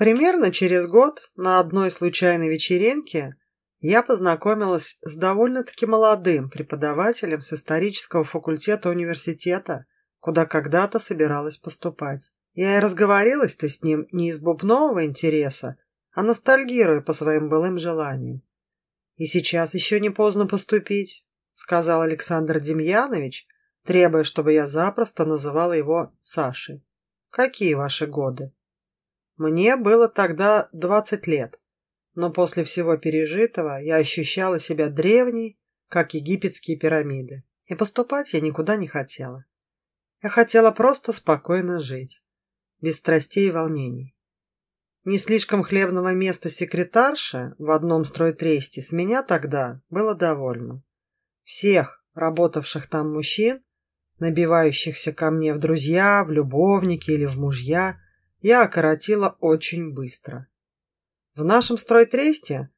Примерно через год на одной случайной вечеринке я познакомилась с довольно-таки молодым преподавателем с исторического факультета университета, куда когда-то собиралась поступать. Я и разговорилась-то с ним не из бубнового интереса, а ностальгируя по своим былым желаниям. «И сейчас еще не поздно поступить», — сказал Александр Демьянович, требуя, чтобы я запросто называла его Сашей. «Какие ваши годы?» Мне было тогда двадцать лет, но после всего пережитого я ощущала себя древней, как египетские пирамиды, и поступать я никуда не хотела. Я хотела просто спокойно жить, без страстей и волнений. Не слишком хлебного места секретарша в одном стройтресте с меня тогда было довольно. Всех работавших там мужчин, набивающихся ко мне в друзья, в любовники или в мужья, я окоротила очень быстро. В нашем стройтресте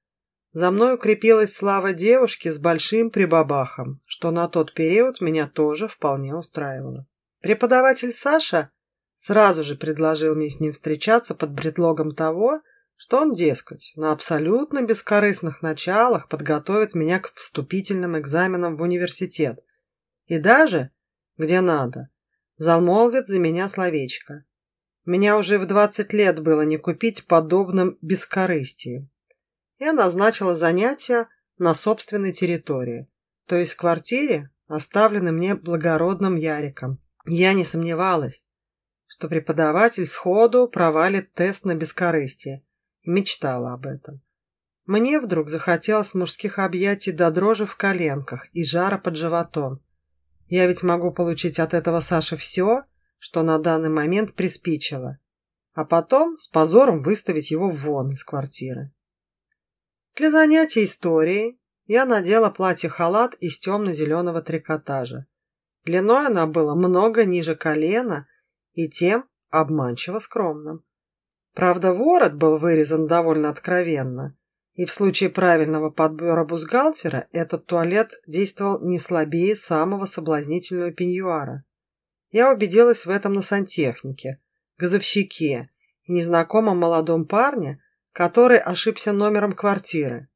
за мной укрепилась слава девушки с большим прибабахом, что на тот период меня тоже вполне устраивало. Преподаватель Саша сразу же предложил мне с ним встречаться под предлогом того, что он, дескать, на абсолютно бескорыстных началах подготовит меня к вступительным экзаменам в университет и даже, где надо, замолвит за меня словечко. Меня уже в двадцать лет было не купить подобным бескорыстием. Я назначила занятия на собственной территории, то есть в квартире, оставленной мне благородным Яриком. Я не сомневалась, что преподаватель сходу провалит тест на бескорыстие, мечтала об этом. Мне вдруг захотелось мужских объятий до дрожи в коленках и жара под животом. Я ведь могу получить от этого Саши все, что на данный момент приспичило, а потом с позором выставить его вон из квартиры. Для занятий историей я надела платье-халат из темно-зеленого трикотажа. Длиной она была много ниже колена и тем обманчиво скромным. Правда, ворот был вырезан довольно откровенно, и в случае правильного подбора бюстгальтера этот туалет действовал не слабее самого соблазнительного пеньюара. Я убедилась в этом на сантехнике, газовщике и незнакомом молодом парне, который ошибся номером квартиры.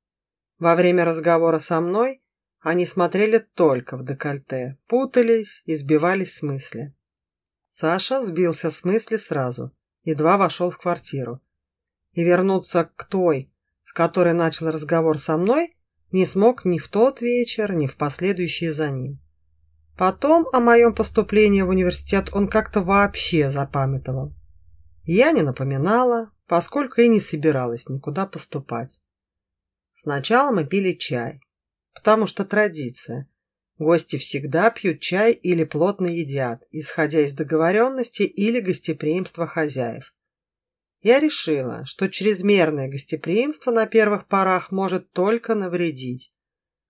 Во время разговора со мной они смотрели только в декольте, путались и сбивались с мысли. Саша сбился с мысли сразу, едва вошел в квартиру. И вернуться к той, с которой начал разговор со мной, не смог ни в тот вечер, ни в последующие за ним. Потом о моем поступлении в университет он как-то вообще запамятовал. Я не напоминала, поскольку и не собиралась никуда поступать. Сначала мы пили чай, потому что традиция. Гости всегда пьют чай или плотно едят, исходя из договоренности или гостеприимства хозяев. Я решила, что чрезмерное гостеприимство на первых порах может только навредить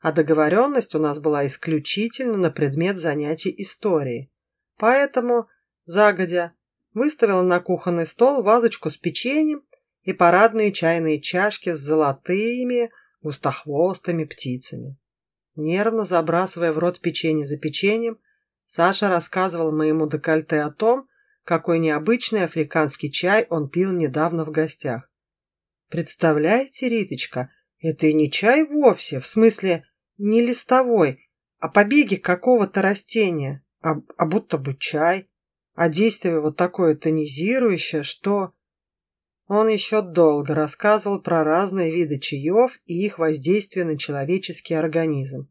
а договоренность у нас была исключительно на предмет занятий историей. Поэтому, загодя, выставила на кухонный стол вазочку с печеньем и парадные чайные чашки с золотыми густохвостыми птицами. Нервно забрасывая в рот печенье за печеньем, Саша рассказывал моему декольте о том, какой необычный африканский чай он пил недавно в гостях. «Представляете, Риточка, это и не чай вовсе, в смысле не листовой, а побеги какого-то растения, а, а будто бы чай, а действие вот такое тонизирующее, что... Он еще долго рассказывал про разные виды чаев и их воздействие на человеческий организм.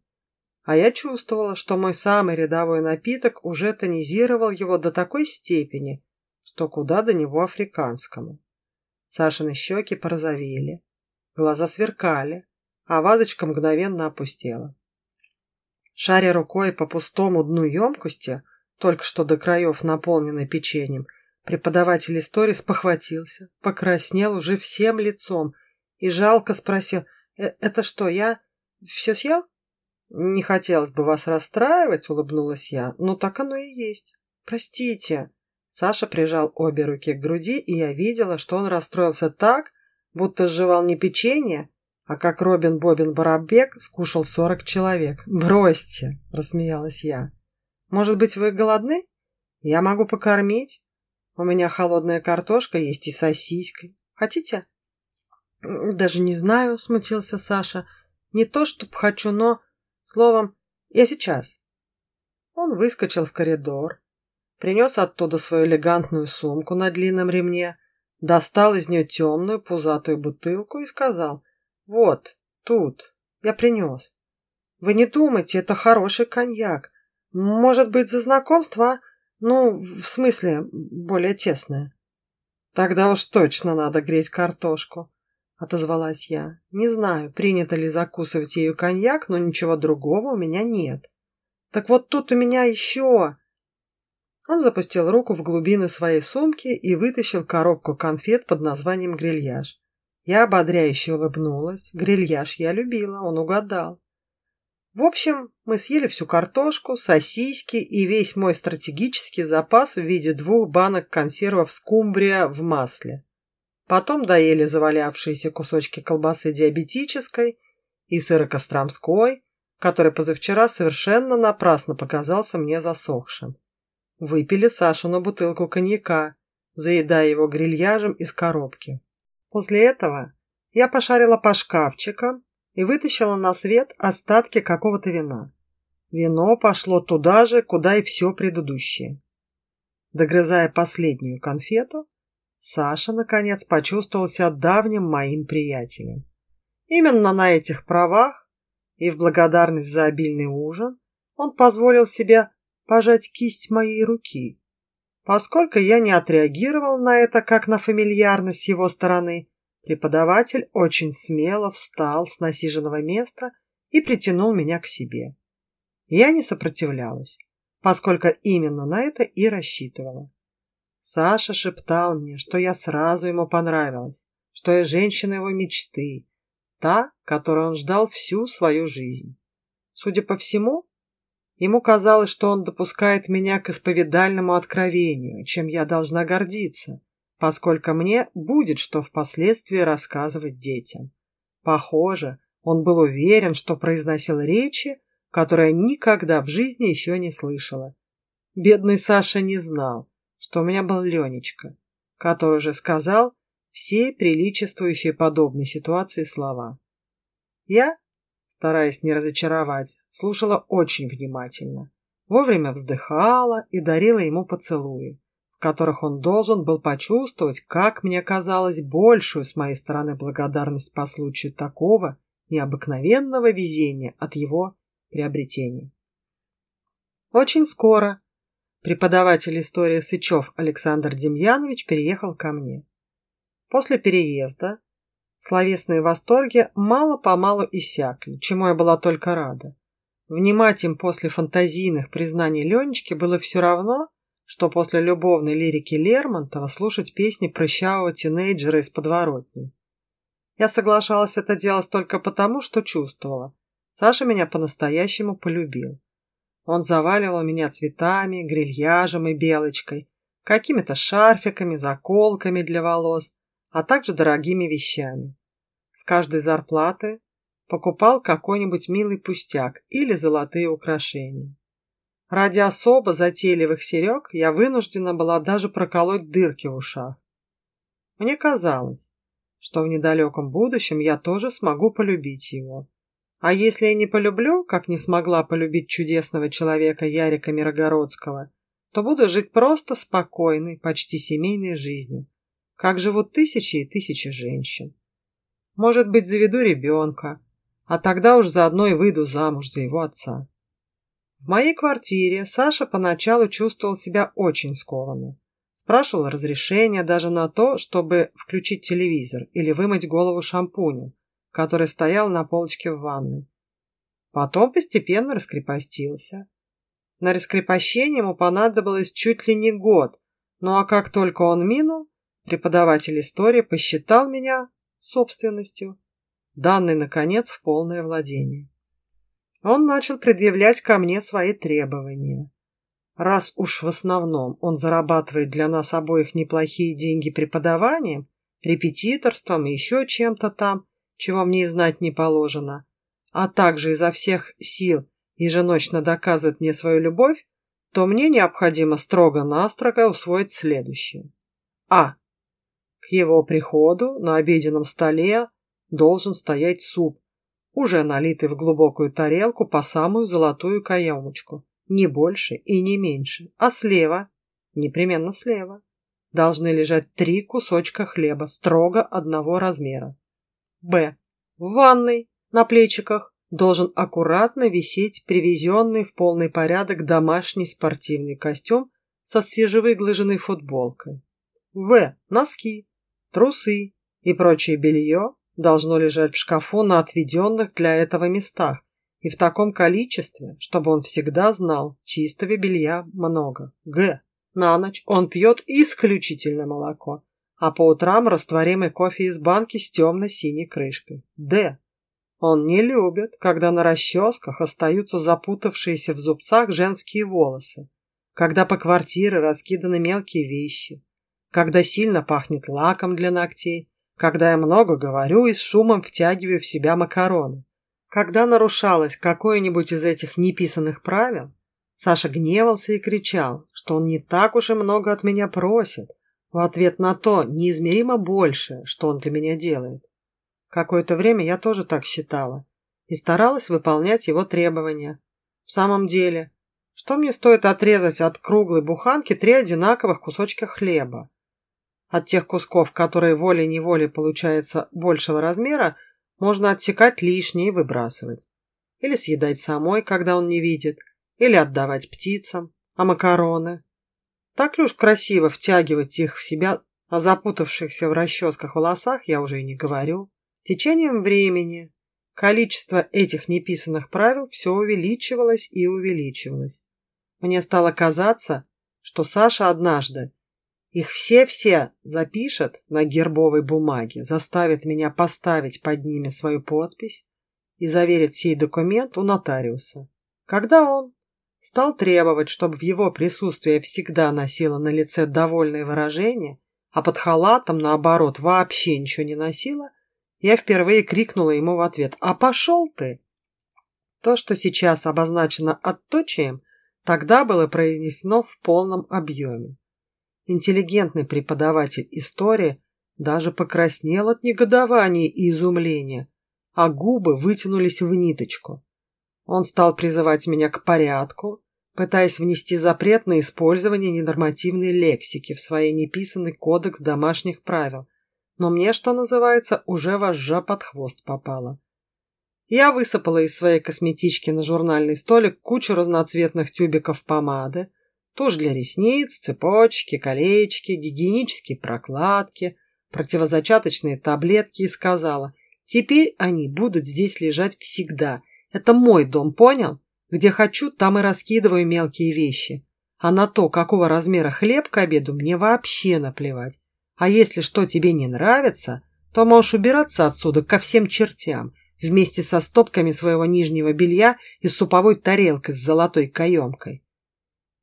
А я чувствовала, что мой самый рядовой напиток уже тонизировал его до такой степени, что куда до него африканскому. Сашины щеки порозовели, глаза сверкали, а вазочка мгновенно опустела. Шаря рукой по пустому дну емкости, только что до краев наполненной печеньем, преподаватель истории спохватился, покраснел уже всем лицом и жалко спросил, «Э, «Это что, я все съел?» «Не хотелось бы вас расстраивать», — улыбнулась я, «но так оно и есть. Простите». Саша прижал обе руки к груди, и я видела, что он расстроился так, будто сживал не печенье, а как Робин Бобин Барабек скушал сорок человек. Бросьте, рассмеялась я. Может быть, вы голодны? Я могу покормить. У меня холодная картошка есть и сосиска. Хотите?» «Даже не знаю», — смутился Саша. «Не то, чтоб хочу, но...» Словом, я сейчас. Он выскочил в коридор, принес оттуда свою элегантную сумку на длинном ремне, достал из нее темную пузатую бутылку и сказал, «Вот, тут, я принес. Вы не думайте, это хороший коньяк. Может быть, за знакомство, а? Ну, в смысле, более тесное». «Тогда уж точно надо греть картошку», — отозвалась я. «Не знаю, принято ли закусывать ею коньяк, но ничего другого у меня нет. Так вот тут у меня еще...» Он запустил руку в глубины своей сумки и вытащил коробку конфет под названием «Грильяж». Я ободряюще улыбнулась. Грильяж я любила, он угадал. В общем, мы съели всю картошку, сосиски и весь мой стратегический запас в виде двух банок консервов скумбрия в масле. Потом доели завалявшиеся кусочки колбасы диабетической и сыра костромской, который позавчера совершенно напрасно показался мне засохшим. Выпили Сашину бутылку коньяка, заедая его грильяжем из коробки. После этого я пошарила по шкафчикам и вытащила на свет остатки какого-то вина. Вино пошло туда же, куда и все предыдущее. Догрызая последнюю конфету, Саша, наконец, почувствовал себя давним моим приятелем. Именно на этих правах и в благодарность за обильный ужин он позволил себе пожать кисть моей руки. Поскольку я не отреагировал на это как на фамильярность с его стороны, преподаватель очень смело встал с насиженного места и притянул меня к себе. Я не сопротивлялась, поскольку именно на это и рассчитывала. Саша шептал мне, что я сразу ему понравилась, что я женщина его мечты, та, которую он ждал всю свою жизнь. Судя по всему, ему казалось, что он допускает меня к исповедальному откровению, чем я должна гордиться, поскольку мне будет что впоследствии рассказывать детям. Похоже, он был уверен, что произносил речи, которые никогда в жизни еще не слышала. Бедный Саша не знал, что у меня был Ленечка, который уже сказал все приличествующие подобной ситуации слова. Я, стараясь не разочаровать, слушала очень внимательно, вовремя вздыхала и дарила ему поцелуи, в которых он должен был почувствовать, как мне казалось, большую с моей стороны благодарность по случаю такого необыкновенного везения от его приобретения. Очень скоро Преподаватель истории Сычев Александр Демьянович переехал ко мне. После переезда словесные восторги мало-помалу иссякли, чему я была только рада. Внимать им после фантазийных признаний Ленечки было все равно, что после любовной лирики Лермонтова слушать песни прыщавого тинейджера из подворотни. Я соглашалась это делать только потому, что чувствовала. Саша меня по-настоящему полюбил. Он заваливал меня цветами, грильяжем и белочкой, какими-то шарфиками, заколками для волос, а также дорогими вещами. С каждой зарплаты покупал какой-нибудь милый пустяк или золотые украшения. Ради особо затейливых серег я вынуждена была даже проколоть дырки в ушах. Мне казалось, что в недалеком будущем я тоже смогу полюбить его. А если я не полюблю, как не смогла полюбить чудесного человека Ярика Мирогородского, то буду жить просто спокойной, почти семейной жизнью, как живут тысячи и тысячи женщин. Может быть, заведу ребенка, а тогда уж заодно и выйду замуж за его отца. В моей квартире Саша поначалу чувствовал себя очень скованно. Спрашивал разрешения даже на то, чтобы включить телевизор или вымыть голову шампунем, который стоял на полочке в ванной. Потом постепенно раскрепостился. На раскрепощение ему понадобилось чуть ли не год, ну а как только он минул, преподаватель истории посчитал меня собственностью, данной, наконец, в полное владение. Он начал предъявлять ко мне свои требования. Раз уж в основном он зарабатывает для нас обоих неплохие деньги преподаванием, репетиторством и еще чем-то там, чего мне и знать не положено, а также изо всех сил еженочно доказывает мне свою любовь, то мне необходимо строго-настрого усвоить следующее. А. К его приходу на обеденном столе должен стоять суп, уже налитый в глубокую тарелку по самую золотую каемочку. Не больше и не меньше. А слева, непременно слева, должны лежать три кусочка хлеба строго одного размера. Б. В ванной, на плечиках, должен аккуратно висеть привезенный в полный порядок домашний спортивный костюм со свежевыглаженной футболкой. В. Носки, трусы и прочее белье должно лежать в шкафу на отведенных для этого местах и в таком количестве, чтобы он всегда знал, чистого белья много. Г. На ночь он пьет исключительно молоко, а по утрам растворимый кофе из банки с темно-синей крышкой. Д. Он не любит, когда на расческах остаются запутавшиеся в зубцах женские волосы, когда по квартире раскиданы мелкие вещи, когда сильно пахнет лаком для ногтей, когда я много говорю и с шумом втягиваю в себя макароны. Когда нарушалось какое-нибудь из этих неписанных правил, Саша гневался и кричал, что он не так уж и много от меня просит, в ответ на то неизмеримо больше, что он для меня делает. Какое-то время я тоже так считала и старалась выполнять его требования. В самом деле, что мне стоит отрезать от круглой буханки три одинаковых кусочка хлеба? От тех кусков, которые волей-неволей получается большего размера, можно отсекать лишнее и выбрасывать. Или съедать самой, когда он не видит, или отдавать птицам, а макароны. Так ли уж красиво втягивать их в себя, а запутавшихся в расческах волосах я уже и не говорю. С течением времени количество этих неписанных правил все увеличивалось и увеличивалось. Мне стало казаться, что Саша однажды их все-все запишет на гербовой бумаге, заставит меня поставить под ними свою подпись и заверит сей документ у нотариуса. Когда он стал требовать, чтобы в его присутствии всегда носила на лице довольное выражение, а под халатом, наоборот, вообще ничего не носила, я впервые крикнула ему в ответ «А пошел ты!». То, что сейчас обозначено отточием, тогда было произнесено в полном объеме. Интеллигентный преподаватель истории даже покраснел от негодования и изумления, а губы вытянулись в ниточку. Он стал призывать меня к порядку, пытаясь внести запрет на использование ненормативной лексики в своей неписанный кодекс домашних правил, но мне, что называется, уже вожжа под хвост попала. Я высыпала из своей косметички на журнальный столик кучу разноцветных тюбиков помады, Тушь для ресниц, цепочки, колечки, гигиенические прокладки, противозачаточные таблетки и сказала, теперь они будут здесь лежать всегда. Это мой дом, понял? Где хочу, там и раскидываю мелкие вещи. А на то, какого размера хлеб к обеду, мне вообще наплевать. А если что тебе не нравится, то можешь убираться отсюда ко всем чертям, вместе со стопками своего нижнего белья и суповой тарелкой с золотой каемкой.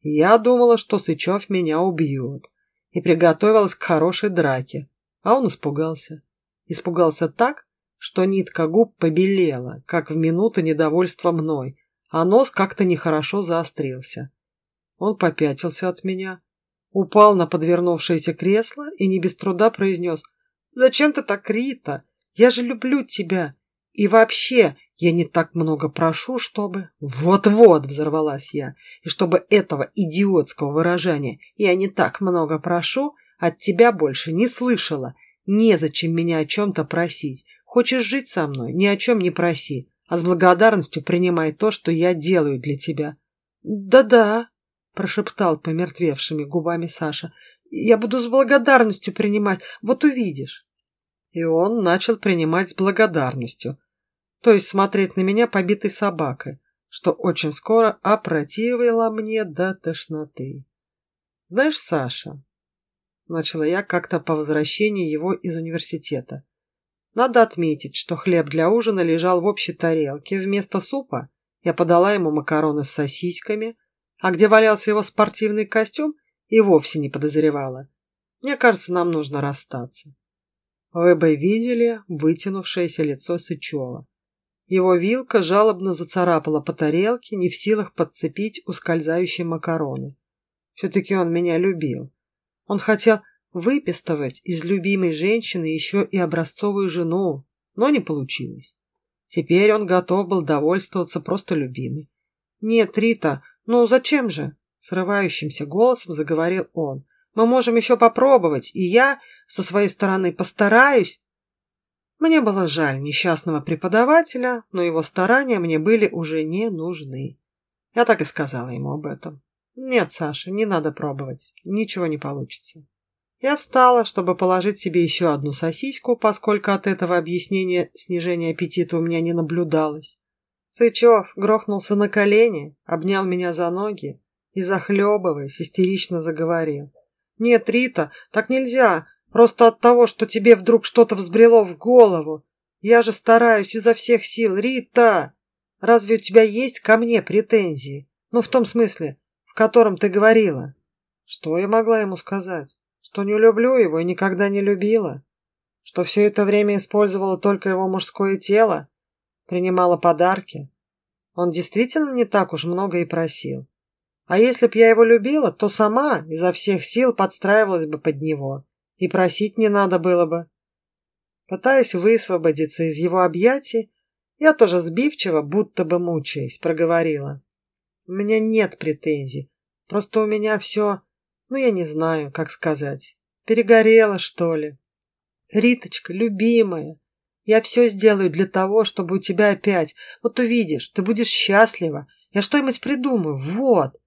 Я думала, что Сычев меня убьет, и приготовилась к хорошей драке, а он испугался. Испугался так, что нитка губ побелела, как в минуту недовольства мной, а нос как-то нехорошо заострился. Он попятился от меня, упал на подвернувшееся кресло и не без труда произнес «Зачем ты так, Рита? Я же люблю тебя. И вообще, я не так много прошу, чтобы... Вот-вот, взорвалась я. И чтобы этого идиотского выражения «я не так много прошу» от тебя больше не слышала. Незачем меня о чем-то просить. Хочешь жить со мной? Ни о чем не проси, а с благодарностью принимай то, что я делаю для тебя. Да-да, прошептал помертвевшими губами Саша. Я буду с благодарностью принимать, вот увидишь. И он начал принимать с благодарностью, то есть смотреть на меня побитой собакой, что очень скоро опротивило мне до тошноты. Знаешь, Саша, начала я как-то по возвращении его из университета. Надо отметить, что хлеб для ужина лежал в общей тарелке. Вместо супа я подала ему макароны с сосисками, а где валялся его спортивный костюм, и вовсе не подозревала. Мне кажется, нам нужно расстаться. Вы бы видели вытянувшееся лицо Сычева. Его вилка жалобно зацарапала по тарелке, не в силах подцепить ускользающие макароны. Все-таки он меня любил. Он хотел выпистывать из любимой женщины еще и образцовую жену, но не получилось. Теперь он готов был довольствоваться просто любимой. «Нет, Рита, ну зачем же?» Срывающимся голосом заговорил он. «Мы можем еще попробовать, и я, со своей стороны, постараюсь». Мне было жаль несчастного преподавателя, но его старания мне были уже не нужны. Я так и сказала ему об этом. «Нет, Саша, не надо пробовать. Ничего не получится». Я встала, чтобы положить себе еще одну сосиску, поскольку от этого объяснения снижения аппетита у меня не наблюдалось. Сычев грохнулся на колени, обнял меня за ноги и, захлебываясь, истерично заговорил. «Нет, Рита, так нельзя. Просто от того, что тебе вдруг что-то взбрело в голову. Я же стараюсь изо всех сил. Рита, разве у тебя есть ко мне претензии? Ну, в том смысле, в котором ты говорила». Что я могла ему сказать? что не люблю его и никогда не любила, что все это время использовала только его мужское тело, принимала подарки. Он действительно не так уж много и просил. А если б я его любила, то сама изо всех сил подстраивалась бы под него, и просить не надо было бы. Пытаясь высвободиться из его объятий, я тоже сбивчиво, будто бы мучаясь, проговорила. У меня нет претензий, просто у меня все ну, я не знаю, как сказать. Перегорела, что ли? Риточка, любимая, я все сделаю для того, чтобы у тебя опять... Вот увидишь, ты будешь счастлива. Я что-нибудь придумаю, вот.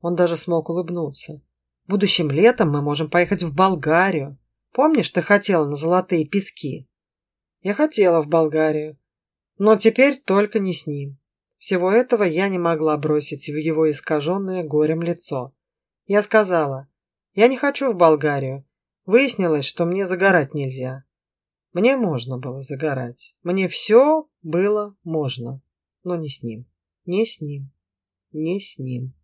Он даже смог улыбнуться. Будущим летом мы можем поехать в Болгарию. Помнишь, ты хотела на золотые пески? Я хотела в Болгарию. Но теперь только не с ним. Всего этого я не могла бросить в его искаженное горем лицо. Я сказала, я не хочу в Болгарию. Выяснилось, что мне загорать нельзя. Мне можно было загорать. Мне все было можно. Но не с ним. Не с ним. Не с ним.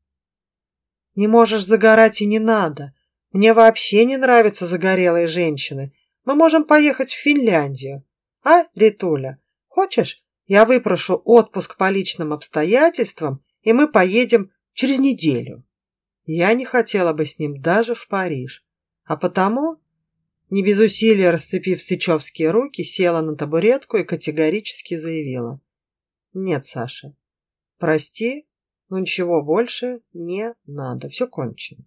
Не можешь загорать и не надо. Мне вообще не нравятся загорелые женщины. Мы можем поехать в Финляндию. А, Ритуля, хочешь, я выпрошу отпуск по личным обстоятельствам, и мы поедем через неделю. Я не хотела бы с ним даже в Париж, а потому, не без усилия расцепив сычевские руки, села на табуретку и категорически заявила. «Нет, Саша, прости, но ничего больше не надо, все кончено.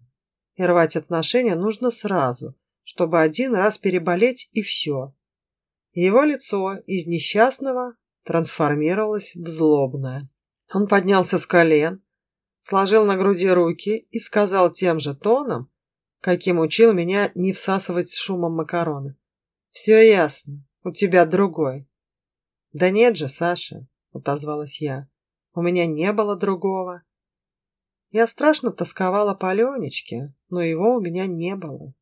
И рвать отношения нужно сразу, чтобы один раз переболеть и все». Его лицо из несчастного трансформировалось в злобное. Он поднялся с колен, сложил на груди руки и сказал тем же тоном, каким учил меня не всасывать с шумом макароны. «Все ясно, у тебя другой». «Да нет же, Саша», — отозвалась я, — «у меня не было другого». Я страшно тосковала по Ленечке, но его у меня не было.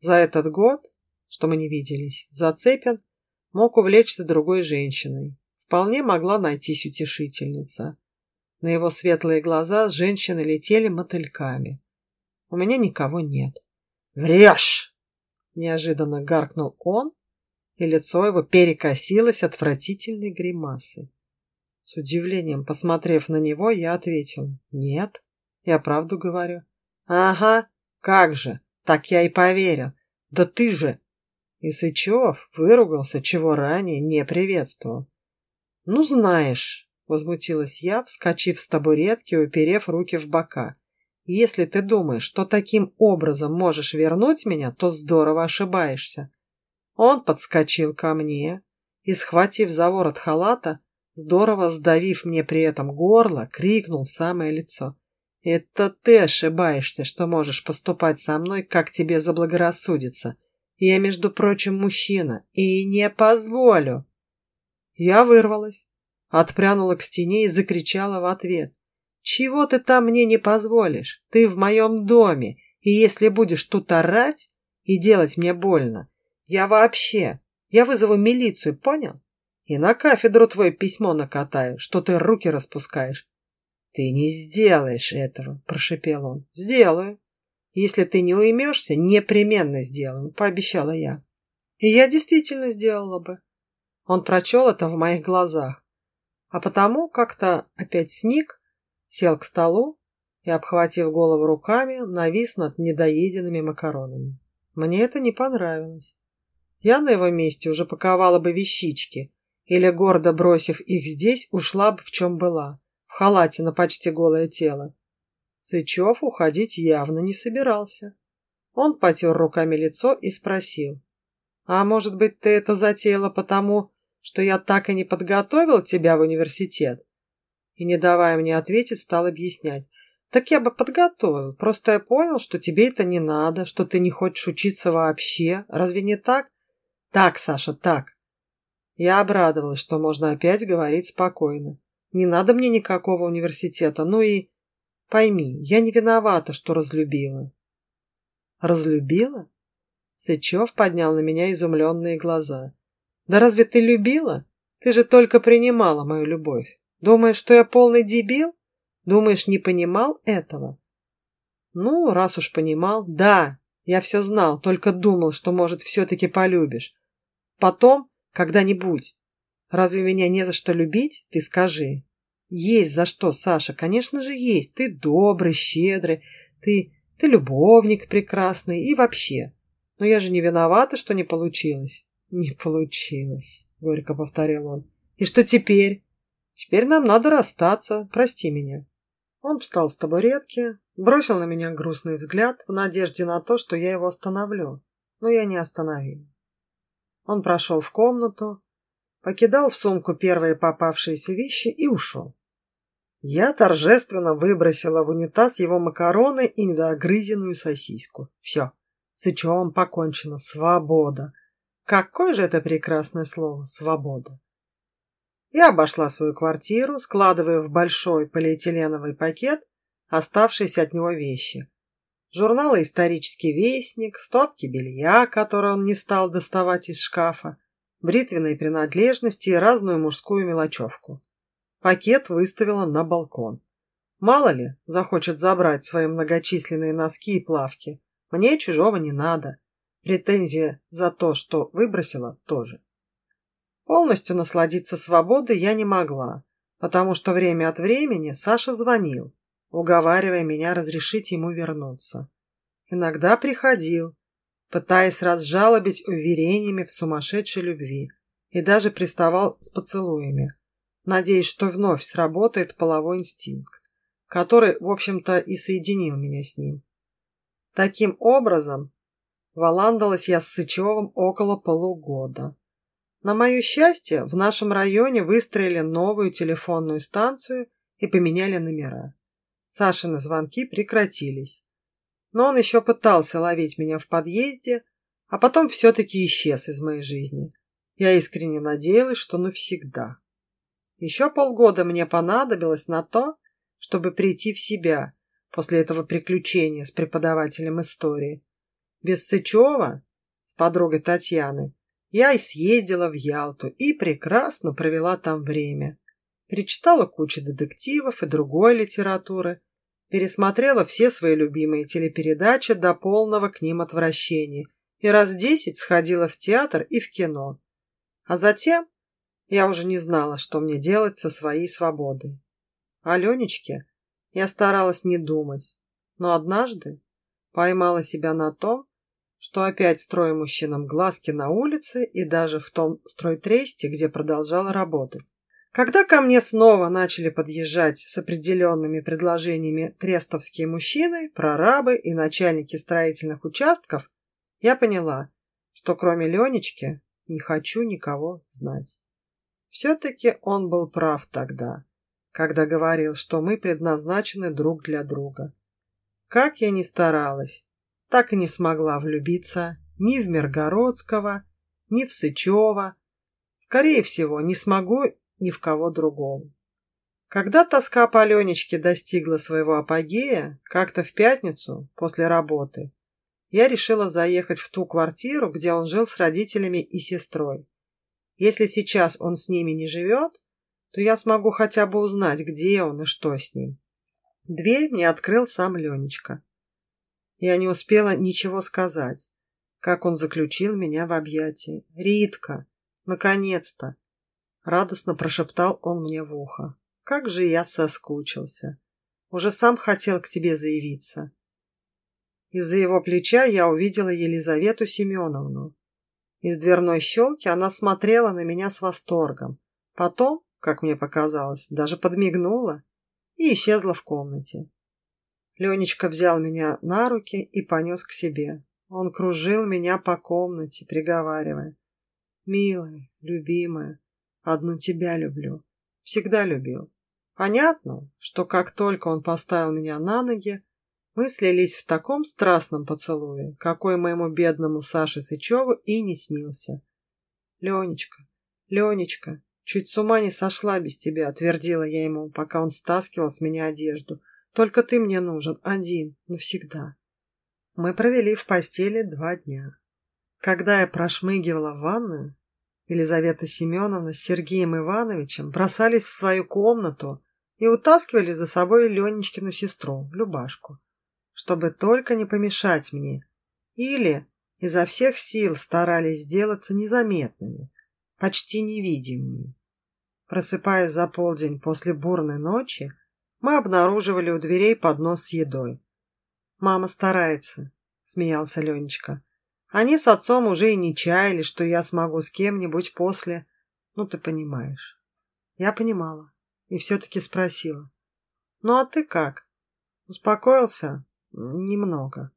За этот год, что мы не виделись, Зацепин мог увлечься другой женщиной. Вполне могла найтись утешительница. На его светлые глаза женщины летели мотыльками. У меня никого нет. «Врешь!» Неожиданно гаркнул он, и лицо его перекосилось отвратительной гримасой. С удивлением, посмотрев на него, я ответил: «Нет, я правду говорю». «Ага, как же, так я и поверил. Да ты же...» И Сычев выругался, чего ранее не приветствовал. «Ну, знаешь, Возмутилась я, вскочив с табуретки уперев руки в бока. «Если ты думаешь, что таким образом можешь вернуть меня, то здорово ошибаешься». Он подскочил ко мне и, схватив за ворот халата, здорово сдавив мне при этом горло, крикнул в самое лицо. «Это ты ошибаешься, что можешь поступать со мной, как тебе заблагорассудится. Я, между прочим, мужчина, и не позволю!» Я вырвалась, Отпрянула к стене и закричала в ответ. «Чего ты там мне не позволишь? Ты в моем доме, и если будешь тут орать и делать мне больно, я вообще, я вызову милицию, понял? И на кафедру твое письмо накатаю, что ты руки распускаешь». «Ты не сделаешь этого», — прошепел он. «Сделаю. Если ты не уймешься, непременно сделаю», — пообещала я. И я действительно сделала бы. Он прочел это в моих глазах а потому как-то опять сник, сел к столу и, обхватив голову руками, навис над недоеденными макаронами. Мне это не понравилось. Я на его месте уже паковала бы вещички, или, гордо бросив их здесь, ушла бы в чем была, в халате на почти голое тело. Сычев уходить явно не собирался. Он потер руками лицо и спросил. «А может быть, ты это затеяла потому, что я так и не подготовил тебя в университет?» И, не давая мне ответить, стал объяснять. «Так я бы подготовил, просто я понял, что тебе это не надо, что ты не хочешь учиться вообще. Разве не так?» «Так, Саша, так. Я обрадовалась, что можно опять говорить спокойно. Не надо мне никакого университета. Ну и пойми, я не виновата, что разлюбила. Разлюбила? Сычев поднял на меня изумленные глаза. Да разве ты любила? Ты же только принимала мою любовь. Думаешь, что я полный дебил? Думаешь, не понимал этого? Ну, раз уж понимал, да, я все знал, только думал, что, может, все-таки полюбишь. Потом когда-нибудь. Разве меня не за что любить? Ты скажи. Есть за что, Саша, конечно же есть. Ты добрый, щедрый, ты, ты любовник прекрасный и вообще. Но я же не виновата, что не получилось. Не получилось, горько повторил он. И что теперь? Теперь нам надо расстаться, прости меня. Он встал с табуретки, бросил на меня грустный взгляд в надежде на то, что я его остановлю. Но я не остановил. Он прошел в комнату, покидал в сумку первые попавшиеся вещи и ушел. Я торжественно выбросила в унитаз его макароны и недогрызенную сосиску. Все, с Ичевым покончено. Свобода. Какое же это прекрасное слово «свобода». Я обошла свою квартиру, складывая в большой полиэтиленовый пакет оставшиеся от него вещи журналы «Исторический вестник», стопки белья, которые он не стал доставать из шкафа, бритвенные принадлежности и разную мужскую мелочевку. Пакет выставила на балкон. Мало ли, захочет забрать свои многочисленные носки и плавки. Мне чужого не надо. Претензия за то, что выбросила, тоже. Полностью насладиться свободой я не могла, потому что время от времени Саша звонил, уговаривая меня разрешить ему вернуться. Иногда приходил, пытаясь разжалобить уверениями в сумасшедшей любви, и даже приставал с поцелуями, надеясь, что вновь сработает половой инстинкт, который, в общем-то, и соединил меня с ним. Таким образом, валандалась я с Сычевым около полугода. На мое счастье, в нашем районе выстроили новую телефонную станцию и поменяли номера. Сашины звонки прекратились. Но он еще пытался ловить меня в подъезде, а потом все-таки исчез из моей жизни. Я искренне надеялась, что навсегда. Еще полгода мне понадобилось на то, чтобы прийти в себя после этого приключения с преподавателем истории. Без Сычева, с подругой Татьяны, я и съездила в Ялту и прекрасно провела там время. Перечитала кучу детективов и другой литературы, пересмотрела все свои любимые телепередачи до полного к ним отвращения и раз десять сходила в театр и в кино. А затем я уже не знала, что мне делать со своей свободой. О Ленечке я старалась не думать, но однажды поймала себя на том, что опять строю мужчинам глазки на улице и даже в том стройтресте, где продолжала работать. Когда ко мне снова начали подъезжать с определенными предложениями трестовские мужчины, прорабы и начальники строительных участков, я поняла, что кроме Ленечки не хочу никого знать. Все-таки он был прав тогда, когда говорил, что мы предназначены друг для друга. Как я ни старалась, так и не смогла влюбиться ни в Миргородского, ни в Сычева. Скорее всего, не смогу ни в кого другого. Когда тоска по Ленечке достигла своего апогея, как-то в пятницу, после работы, я решила заехать в ту квартиру, где он жил с родителями и сестрой. Если сейчас он с ними не живет, то я смогу хотя бы узнать, где он и что с ним. Дверь мне открыл сам Ленечка. Я не успела ничего сказать, как он заключил меня в объятии. «Ритка! Наконец-то! Радостно прошептал он мне в ухо. Как же я соскучился. Уже сам хотел к тебе заявиться. Из-за его плеча я увидела Елизавету Семеновну. Из дверной щелки она смотрела на меня с восторгом. Потом, как мне показалось, даже подмигнула и исчезла в комнате. Ленечка взял меня на руки и понес к себе. Он кружил меня по комнате, приговаривая. «Милая, любимая, одну тебя люблю. Всегда любил. Понятно, что как только он поставил меня на ноги, мы слились в таком страстном поцелуе, какой моему бедному Саше Сычеву и не снился. «Ленечка, Ленечка, чуть с ума не сошла без тебя», — твердила я ему, пока он стаскивал с меня одежду. «Только ты мне нужен, один, навсегда». Мы провели в постели два дня. Когда я прошмыгивала в ванную, Елизавета Семеновна с Сергеем Ивановичем бросались в свою комнату и утаскивали за собой Ленечкину сестру, Любашку чтобы только не помешать мне, или изо всех сил старались сделаться незаметными, почти невидимыми. Просыпаясь за полдень после бурной ночи, мы обнаруживали у дверей поднос с едой. «Мама старается», — смеялся Ленечка. «Они с отцом уже и не чаяли, что я смогу с кем-нибудь после... Ну, ты понимаешь». Я понимала и все-таки спросила. «Ну, а ты как? Успокоился?» Немного.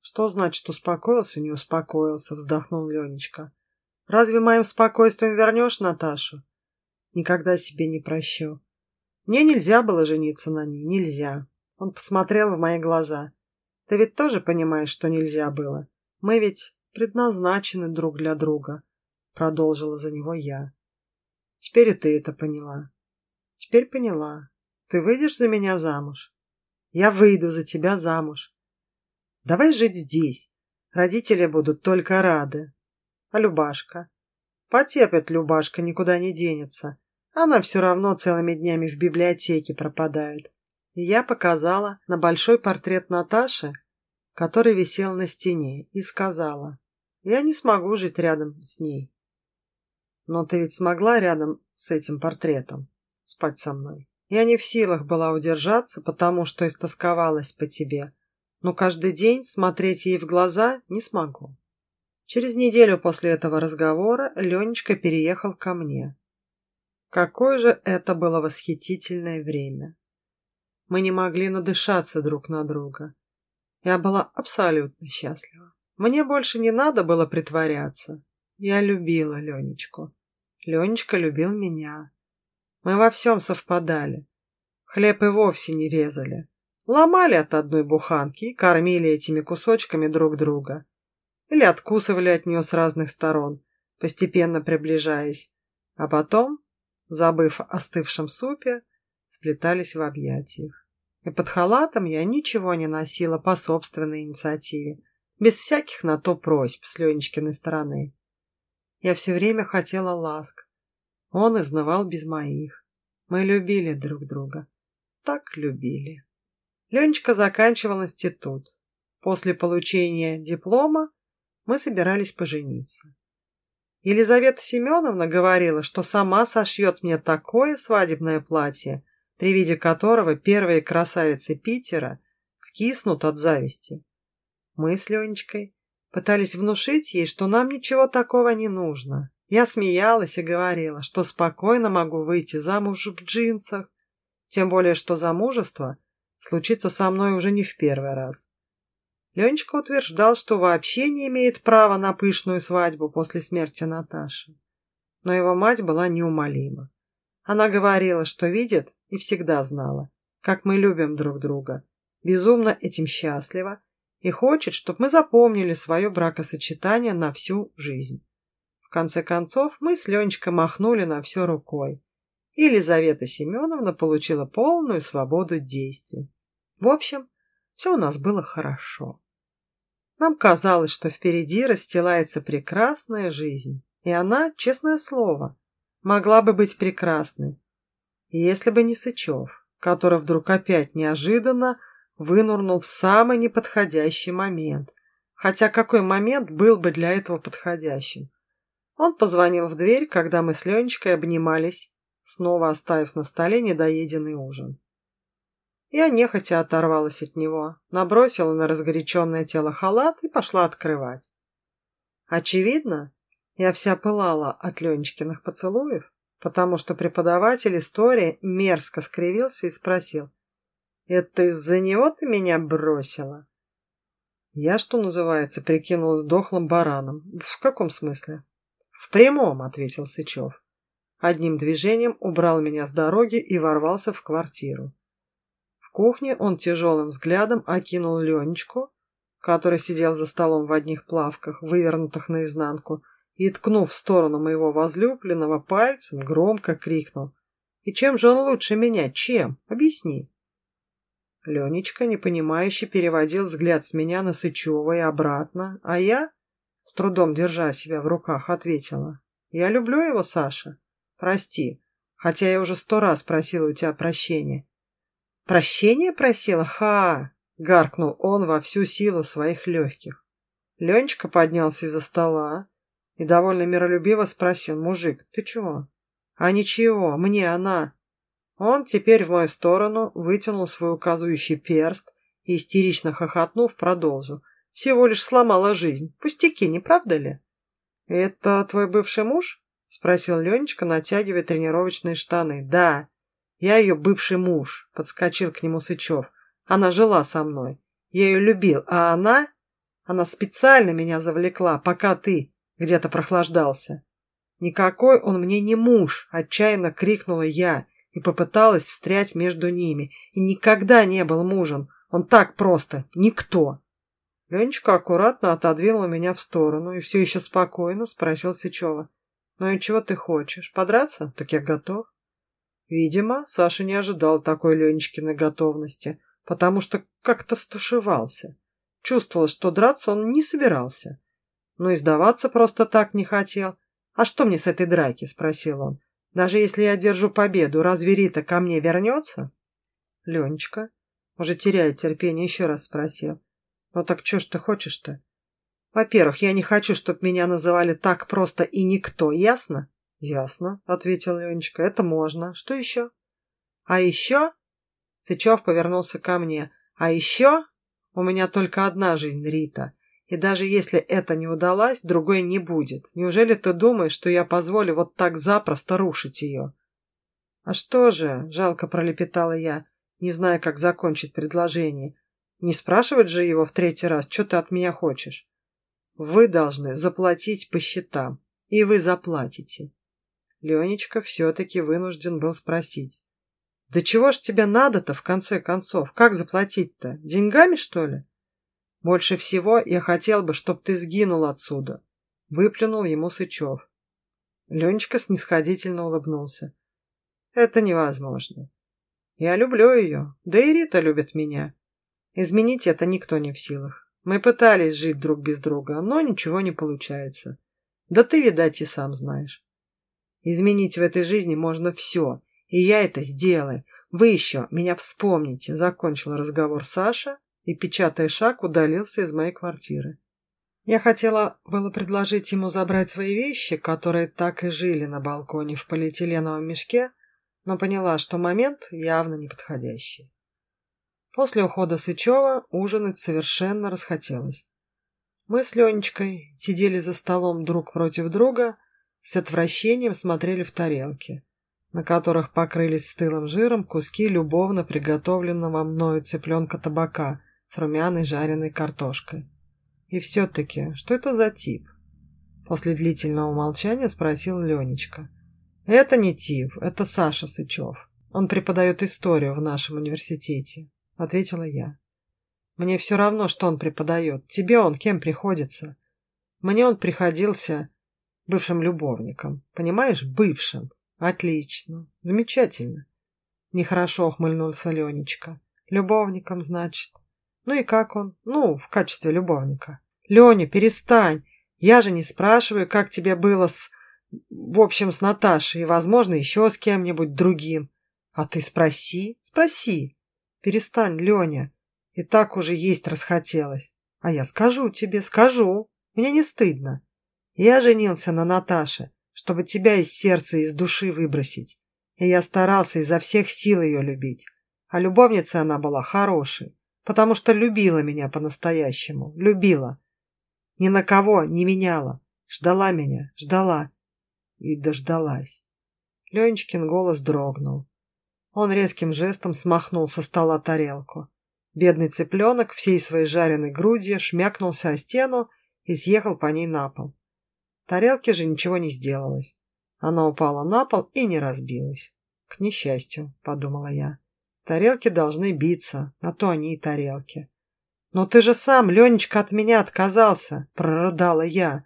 Что значит успокоился, не успокоился, вздохнул Ленечка. Разве моим спокойствием вернешь Наташу? Никогда себе не прощу. Мне нельзя было жениться на ней, нельзя. Он посмотрел в мои глаза. Ты ведь тоже понимаешь, что нельзя было? Мы ведь предназначены друг для друга, продолжила за него я. Теперь и ты это поняла. Теперь поняла. Ты выйдешь за меня замуж? Я выйду за тебя замуж. Давай жить здесь. Родители будут только рады. А Любашка? Потерпит Любашка, никуда не денется. Она все равно целыми днями в библиотеке пропадает. Я показала на большой портрет Наташи, который висел на стене, и сказала, я не смогу жить рядом с ней. Но ты ведь смогла рядом с этим портретом спать со мной? Я не в силах была удержаться, потому что истосковалась по тебе. Но каждый день смотреть ей в глаза не смогу. Через неделю после этого разговора Ленечка переехал ко мне. Какое же это было восхитительное время. Мы не могли надышаться друг на друга. Я была абсолютно счастлива. Мне больше не надо было притворяться. Я любила Ленечку. Ленечка любил меня. Мы во всем совпадали. Хлеб и вовсе не резали. Ломали от одной буханки и кормили этими кусочками друг друга. Или откусывали от нее с разных сторон, постепенно приближаясь. А потом, забыв о остывшем супе, сплетались в объятиях. И под халатом я ничего не носила по собственной инициативе, без всяких на то просьб с Ленечкиной стороны. Я все время хотела ласк, он изнывал без моих. Мы любили друг друга. Так любили. Ленечка заканчивал институт. После получения диплома мы собирались пожениться. Елизавета Семеновна говорила, что сама сошьет мне такое свадебное платье, при виде которого первые красавицы Питера скиснут от зависти. Мы с Ленечкой пытались внушить ей, что нам ничего такого не нужно, я смеялась и говорила, что спокойно могу выйти замуж в джинсах, тем более что замужество случится со мной уже не в первый раз. Ленечка утверждал, что вообще не имеет права на пышную свадьбу после смерти Наташи. Но его мать была неумолима. Она говорила, что видит и всегда знала, как мы любим друг друга, безумно этим счастлива и хочет, чтобы мы запомнили свое бракосочетание на всю жизнь. В конце концов, мы с Ленечкой махнули на все рукой. И Елизавета Семеновна получила полную свободу действий. В общем, все у нас было хорошо. Нам казалось, что впереди расстилается прекрасная жизнь. И она, честное слово, могла бы быть прекрасной. Если бы не Сычев, который вдруг опять неожиданно вынурнул в самый неподходящий момент. Хотя какой момент был бы для этого подходящим? Он позвонил в дверь, когда мы с Ленечкой обнимались, снова оставив на столе недоеденный ужин. Я нехотя оторвалась от него, набросила на разгоряченное тело халат и пошла открывать. Очевидно, я вся пылала от Ленечкиных поцелуев, потому что преподаватель истории мерзко скривился и спросил, «Это из-за него ты меня бросила?» Я, что называется, прикинулась дохлым бараном. В каком смысле? В прямом, ответил Сычев. Одним движением убрал меня с дороги и ворвался в квартиру. В кухне он тяжелым взглядом окинул Ленечку, который сидел за столом в одних плавках, вывернутых наизнанку, и, ткнув в сторону моего возлюбленного пальцем, громко крикнул. «И чем же он лучше меня? Чем? Объясни!» Ленечка, непонимающе, переводил взгляд с меня на Сычева и обратно, а я, с трудом держа себя в руках, ответила. «Я люблю его, Саша. Прости, хотя я уже сто раз просила у тебя прощения». «Прощения просила? Ха!» — гаркнул он во всю силу своих легких. Ленечка поднялся из-за стола и довольно миролюбиво спросил. «Мужик, ты чего?» «А ничего, мне она...» Он теперь в мою сторону вытянул свой указывающий перст и, истерично хохотнув, продолжил. Всего лишь сломала жизнь. Пустяки, не правда ли? «Это твой бывший муж?» — спросил Ленечка, натягивая тренировочные штаны. «Да, я ее бывший муж», — подскочил к нему Сычев. «Она жила со мной. Я ее любил, а она...» Она специально меня завлекла, пока ты где-то прохлаждался. «Никакой он мне не муж!» — отчаянно крикнула я и попыталась встрять между ними. И никогда не был мужем. Он так просто. Никто. Ленечка аккуратно отодвинула меня в сторону и все еще спокойно спросил Сычева. «Ну и чего ты хочешь? Подраться? Так я готов». Видимо, Саша не ожидал такой Ленечкиной готовности, потому что как-то стушевался. Чувствовал, что драться он не собирался. Но и сдаваться просто так не хотел. «А что мне с этой драки?» – спросил он. Даже если я держу победу, разве Рита ко мне вернется? Ленечка уже теряет терпение, еще раз спросил. Ну так что ж ты хочешь-то? Во-первых, я не хочу, чтобы меня называли так просто и никто, ясно? Ясно, ответил Ленечка, это можно. Что еще? А еще? Сычев повернулся ко мне. А еще? У меня только одна жизнь, Рита. И даже если это не удалось, другой не будет. Неужели ты думаешь, что я позволю вот так запросто рушить ее? А что же, жалко пролепетала я, не зная, как закончить предложение. Не спрашивать же его в третий раз, что ты от меня хочешь. Вы должны заплатить по счетам, и вы заплатите. Ленечка все-таки вынужден был спросить. Да чего ж тебе надо-то, в конце концов? Как заплатить-то? Деньгами, что ли? Больше всего я хотел бы, чтоб ты сгинул отсюда, выплюнул ему Сычев. Ленечка снисходительно улыбнулся. Это невозможно. Я люблю ее, да и Рита любит меня. Изменить это никто не в силах. Мы пытались жить друг без друга, но ничего не получается. Да ты, видать, и сам знаешь. Изменить в этой жизни можно все, и я это сделаю. Вы еще меня вспомните, закончил разговор Саша и, печатая шаг, удалился из моей квартиры. Я хотела было предложить ему забрать свои вещи, которые так и жили на балконе в полиэтиленовом мешке, но поняла, что момент явно неподходящий. После ухода Сычева ужинать совершенно расхотелось. Мы с Ленечкой сидели за столом друг против друга, с отвращением смотрели в тарелки, на которых покрылись стылым жиром куски любовно приготовленного мною цыпленка табака, с румяной жареной картошкой. И все-таки, что это за тип? После длительного молчания спросил Ленечка. Это не тип, это Саша Сычев. Он преподает историю в нашем университете, ответила я. Мне все равно, что он преподает. Тебе он кем приходится? Мне он приходился бывшим любовником. Понимаешь, бывшим. Отлично. Замечательно. Нехорошо ухмыльнулся Ленечка. Любовником, значит. Ну и как он? Ну, в качестве любовника. Леня, перестань. Я же не спрашиваю, как тебе было с... В общем, с Наташей и, возможно, еще с кем-нибудь другим. А ты спроси, спроси. Перестань, Леня. И так уже есть расхотелось. А я скажу тебе, скажу. Мне не стыдно. Я женился на Наташе, чтобы тебя из сердца и из души выбросить. И я старался изо всех сил ее любить. А любовницей она была хорошей, потому что любила меня по-настоящему, любила. Ни на кого не меняла, ждала меня, ждала и дождалась. Ленечкин голос дрогнул. Он резким жестом смахнул со стола тарелку. Бедный цыпленок всей своей жареной грудью шмякнулся о стену и съехал по ней на пол. Тарелке же ничего не сделалось. Она упала на пол и не разбилась. К несчастью, подумала я. Тарелки должны биться, на то они и тарелки. «Но ты же сам, Ленечка, от меня отказался!» — прорыдала я.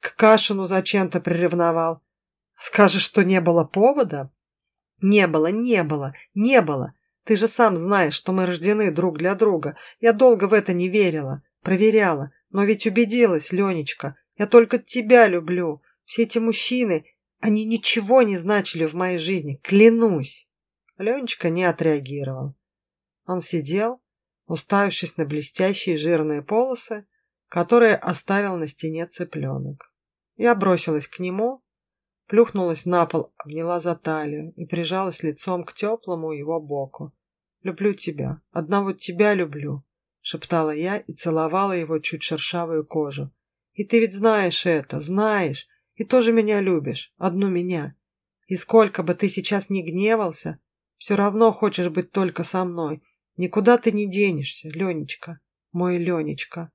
«К Кашину зачем-то приревновал. Скажешь, что не было повода?» «Не было, не было, не было. Ты же сам знаешь, что мы рождены друг для друга. Я долго в это не верила, проверяла. Но ведь убедилась, Ленечка. Я только тебя люблю. Все эти мужчины, они ничего не значили в моей жизни, клянусь!» Ленечка не отреагировал. Он сидел, уставившись на блестящие жирные полосы, которые оставил на стене цыпленок. Я бросилась к нему, плюхнулась на пол, обняла за талию и прижалась лицом к теплому его боку. «Люблю тебя, одного тебя люблю», — шептала я и целовала его чуть шершавую кожу. «И ты ведь знаешь это, знаешь, и тоже меня любишь, одну меня. И сколько бы ты сейчас ни гневался, все равно хочешь быть только со мной. Никуда ты не денешься, Ленечка, мой Ленечка.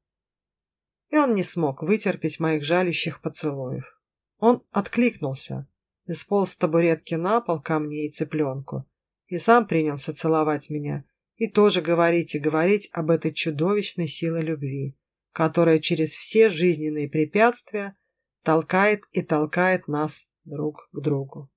И он не смог вытерпеть моих жалящих поцелуев. Он откликнулся и сполз с табуретки на пол ко мне и цыпленку, и сам принялся целовать меня, и тоже говорить и говорить об этой чудовищной силе любви, которая через все жизненные препятствия толкает и толкает нас друг к другу.